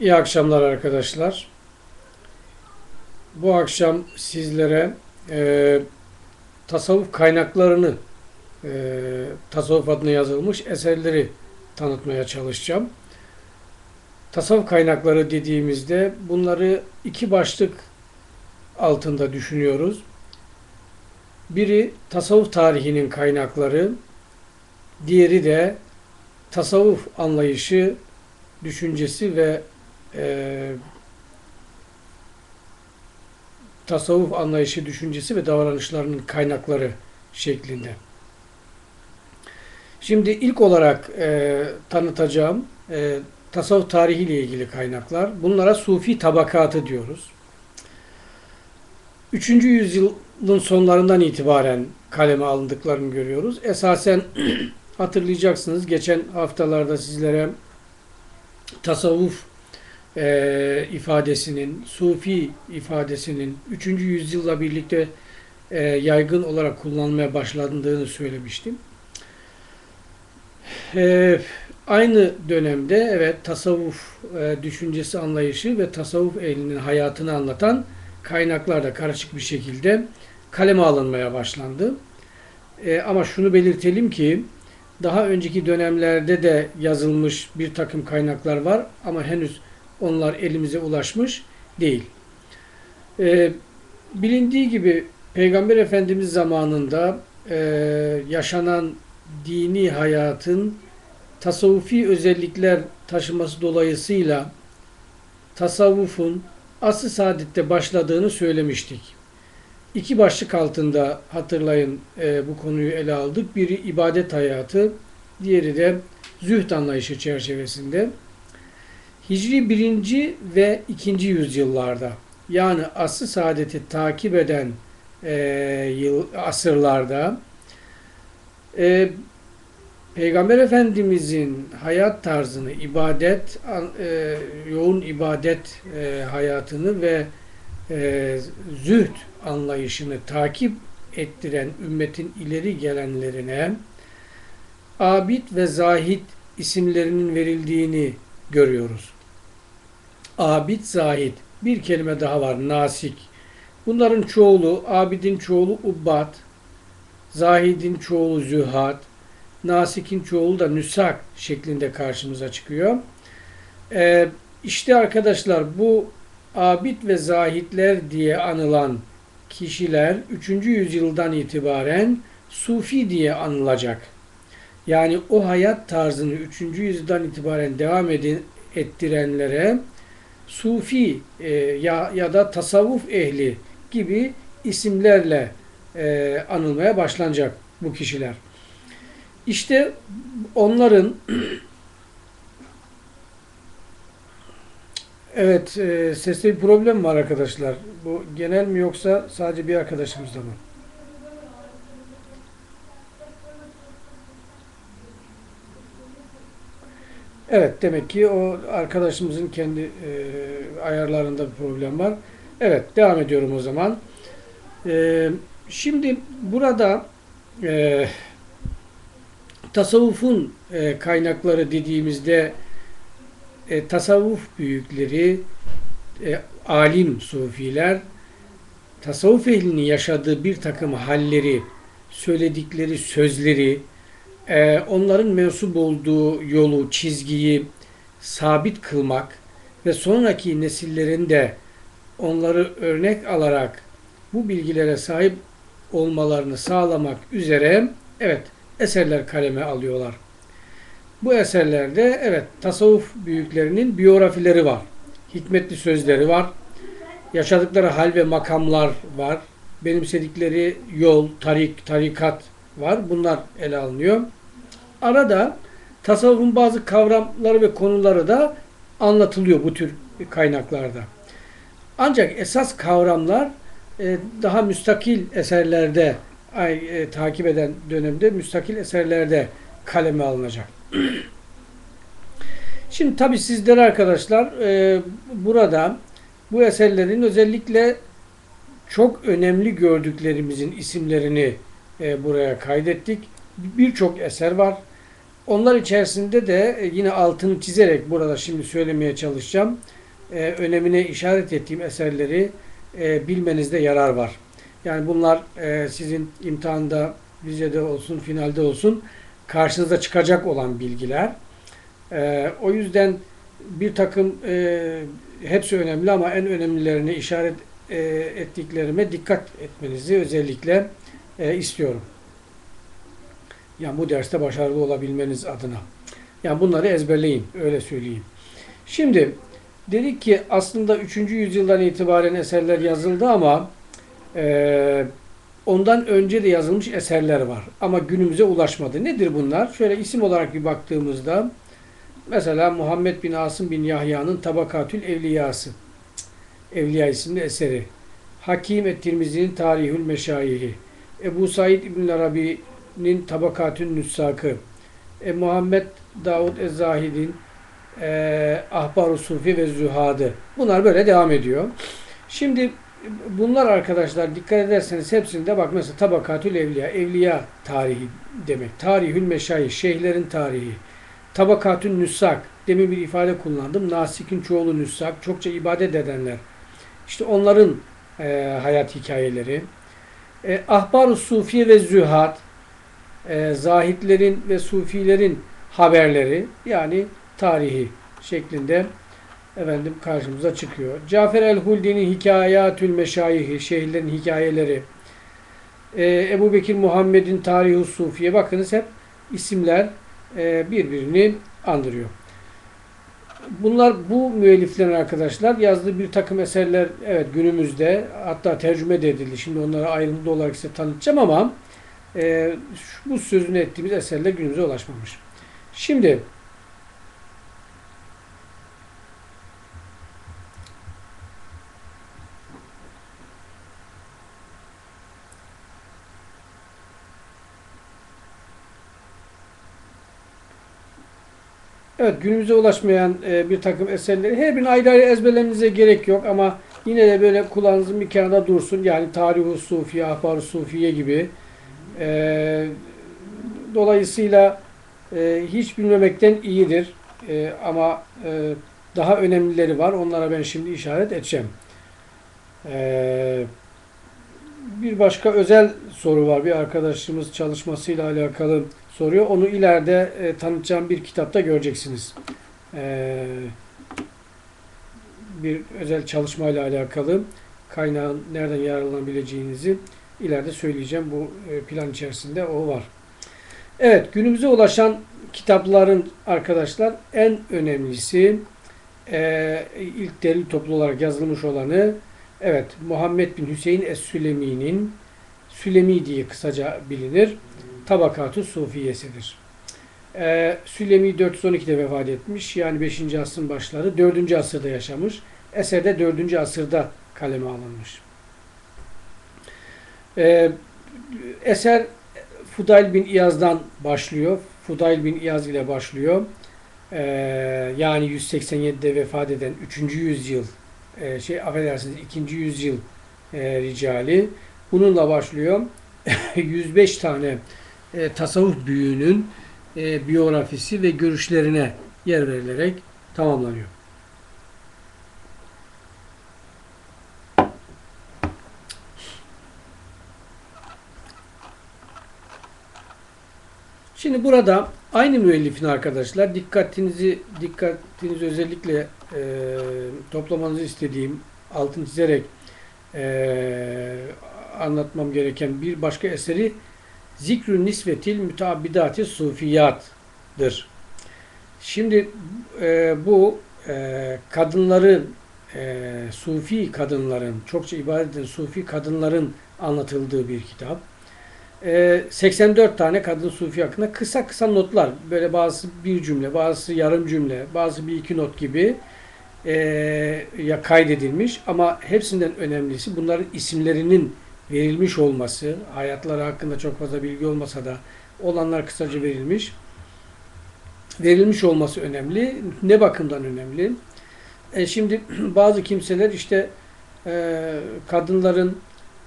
İyi akşamlar arkadaşlar. Bu akşam sizlere e, tasavvuf kaynaklarını, e, tasavvuf adına yazılmış eserleri tanıtmaya çalışacağım. Tasavvuf kaynakları dediğimizde bunları iki başlık altında düşünüyoruz. Biri tasavvuf tarihinin kaynakları, diğeri de tasavvuf anlayışı, düşüncesi ve e, tasavvuf anlayışı, düşüncesi ve davranışlarının kaynakları şeklinde. Şimdi ilk olarak e, tanıtacağım e, tasavvuf tarihiyle ilgili kaynaklar. Bunlara Sufi tabakatı diyoruz. 3. yüzyılın sonlarından itibaren kaleme alındıklarını görüyoruz. Esasen hatırlayacaksınız geçen haftalarda sizlere tasavvuf e, ifadesinin, sufi ifadesinin 3. yüzyılla birlikte e, yaygın olarak kullanmaya başlandığını söylemiştim. E, aynı dönemde evet tasavvuf e, düşüncesi anlayışı ve tasavvuf ehlinin hayatını anlatan kaynaklar da karışık bir şekilde kaleme alınmaya başlandı. E, ama şunu belirtelim ki daha önceki dönemlerde de yazılmış bir takım kaynaklar var ama henüz onlar elimize ulaşmış değil. Ee, bilindiği gibi Peygamber Efendimiz zamanında e, yaşanan dini hayatın tasavvufi özellikler taşıması dolayısıyla tasavvufun asıl saadette başladığını söylemiştik. İki başlık altında hatırlayın e, bu konuyu ele aldık. Biri ibadet hayatı, diğeri de zühd anlayışı çerçevesinde. Hicri birinci ve ikinci yüzyıllarda yani asr saadeti takip eden e, yıl, asırlarda e, Peygamber Efendimizin hayat tarzını, ibadet, e, yoğun ibadet e, hayatını ve e, zühd anlayışını takip ettiren ümmetin ileri gelenlerine abid ve zahid isimlerinin verildiğini görüyoruz. Abid, zahid. Bir kelime daha var. Nasik. Bunların çoğulu, abidin çoğulu ubbat, zahidin çoğulu zühad, nasikin çoğulu da nüsak şeklinde karşımıza çıkıyor. Ee, işte arkadaşlar bu abid ve zahitler diye anılan kişiler 3. yüzyıldan itibaren sufi diye anılacak. Yani o hayat tarzını 3. yüzyıldan itibaren devam edin, ettirenlere sufi e, ya, ya da tasavvuf ehli gibi isimlerle e, anılmaya başlanacak bu kişiler. İşte onların Evet, e, seste bir problem var arkadaşlar. Bu genel mi yoksa sadece bir arkadaşımızda mı? Evet, demek ki o arkadaşımızın kendi e, ayarlarında bir problem var. Evet, devam ediyorum o zaman. E, şimdi burada e, tasavvufun e, kaynakları dediğimizde e, tasavvuf büyükleri, e, alim sufiler, tasavvuf ehlinin yaşadığı bir takım halleri, söyledikleri sözleri, e, onların mensup olduğu yolu, çizgiyi sabit kılmak ve sonraki nesillerin de onları örnek alarak bu bilgilere sahip olmalarını sağlamak üzere evet eserler kaleme alıyorlar. Bu eserlerde evet tasavvuf büyüklerinin biyografileri var. Hikmetli sözleri var. Yaşadıkları hal ve makamlar var. Benimsedikleri yol, tarik, tarikat var. Bunlar ele alınıyor. Arada tasavvufun bazı kavramları ve konuları da anlatılıyor bu tür kaynaklarda. Ancak esas kavramlar e, daha müstakil eserlerde ay, e, takip eden dönemde müstakil eserlerde kaleme alınacak. Şimdi tabi sizler arkadaşlar e, burada bu eserlerin özellikle çok önemli gördüklerimizin isimlerini e, buraya kaydettik. Birçok eser var. onlar içerisinde de e, yine altını çizerek burada şimdi söylemeye çalışacağım. E, önemine işaret ettiğim eserleri e, bilmenizde yarar var. Yani bunlar sizin imtihanda, vizede olsun, finalde olsun karşınıza çıkacak olan bilgiler. O yüzden bir takım hepsi önemli ama en önemlilerini işaret ettiklerime dikkat etmenizi özellikle e, istiyorum. Yani bu derste başarılı olabilmeniz adına. Yani bunları ezberleyin, öyle söyleyeyim. Şimdi dedik ki aslında 3. yüzyıldan itibaren eserler yazıldı ama e, ondan önce de yazılmış eserler var. Ama günümüze ulaşmadı. Nedir bunlar? Şöyle isim olarak bir baktığımızda mesela Muhammed bin Asım bin Yahya'nın Tabakatül Evliyası. Evliya isimli eseri. Hakim et-Tirmizi'nin Tarihül Meşayihi. Ebu Said İbn Arabi'nin Tabakatün Nüssakı. E, Muhammed Davud Ez-Zahid'in e, Ahbar-ı Sufi ve Zühadı. Bunlar böyle devam ediyor. Şimdi bunlar arkadaşlar dikkat ederseniz hepsinde bak mesela Tabakatül Evliya, Evliya tarihi demek. Tarihül Meşayih, şeyhlerin tarihi. Tabakatün Nüssak, demin bir ifade kullandım. Nasik'in çoğulu Nüssak, çokça ibadet edenler. İşte onların e, hayat hikayeleri. E, Ahbar-ı Sufi ve Zühad, e, zahitlerin ve sufilerin haberleri yani tarihi şeklinde efendim karşımıza çıkıyor. Cafer el-Huldi'nin Hikayatül Meşayihi, şehirlerin hikayeleri, e, Ebu Bekir Muhammed'in Tarihi Sufiye bakınız hep isimler e, birbirini andırıyor. Bunlar bu müelliflerin arkadaşlar yazdığı bir takım eserler evet günümüzde hatta tercüme de edildi. Şimdi onları ayrıntılı olarak size tanıtacağım ama e, bu sözünü ettiğimiz eserler günümüze ulaşmamış. Şimdi Evet günümüze ulaşmayan e, bir takım eserleri her birini ayrı ayrı ezberlemenize gerek yok ama yine de böyle kulağınızın bir kenarda dursun. Yani Tarih-i Sufiye, Ahbar-ı Sufiye gibi. E, dolayısıyla e, hiç bilmemekten iyidir. E, ama e, daha önemlileri var. Onlara ben şimdi işaret edeceğim. E, bir başka özel soru var. Bir arkadaşımız çalışmasıyla alakalı soruyor. Onu ileride e, tanıtacağım bir kitapta göreceksiniz. E, bir özel çalışmayla alakalı kaynağın nereden yararlanabileceğinizi ileride söyleyeceğim. Bu e, plan içerisinde o var. Evet, günümüze ulaşan kitapların arkadaşlar en önemlisi e, ilk delil toplu olarak yazılmış olanı evet Muhammed bin Hüseyin Es-Sülemi'nin Sülemi diye kısaca bilinir. Tabakatü Sufiyesidir. Ee, Sülemi 412'de vefat etmiş. Yani 5. asrın başları. 4. asırda yaşamış. Eserde 4. asırda kaleme alınmış. Ee, eser Fudayl bin İyaz'dan başlıyor. Fudayl bin İyaz ile başlıyor. Ee, yani 187'de vefat eden 3. yüzyıl e, şey affedersiniz 2. yüzyıl e, ricali. Bununla başlıyor. 105 tane e, tasavvuf büyüğünün e, biyografisi ve görüşlerine yer verilerek tamamlanıyor. Şimdi burada aynı müellifin arkadaşlar dikkatinizi dikkatinizi özellikle e, toplamanızı istediğim altın çizerek e, anlatmam gereken bir başka eseri Zikrü nisvetil müteabbidati sufiyatdır. Şimdi e, bu e, kadınların e, sufi kadınların çokça ibadet eden sufi kadınların anlatıldığı bir kitap. E, 84 tane kadın sufi hakkında kısa kısa notlar. Böyle bazı bir cümle, bazı yarım cümle, bazı bir iki not gibi e, ya kaydedilmiş ama hepsinden önemlisi bunların isimlerinin verilmiş olması, hayatları hakkında çok fazla bilgi olmasa da olanlar kısaca verilmiş. Verilmiş olması önemli. Ne bakımdan önemli? E şimdi bazı kimseler işte e, kadınların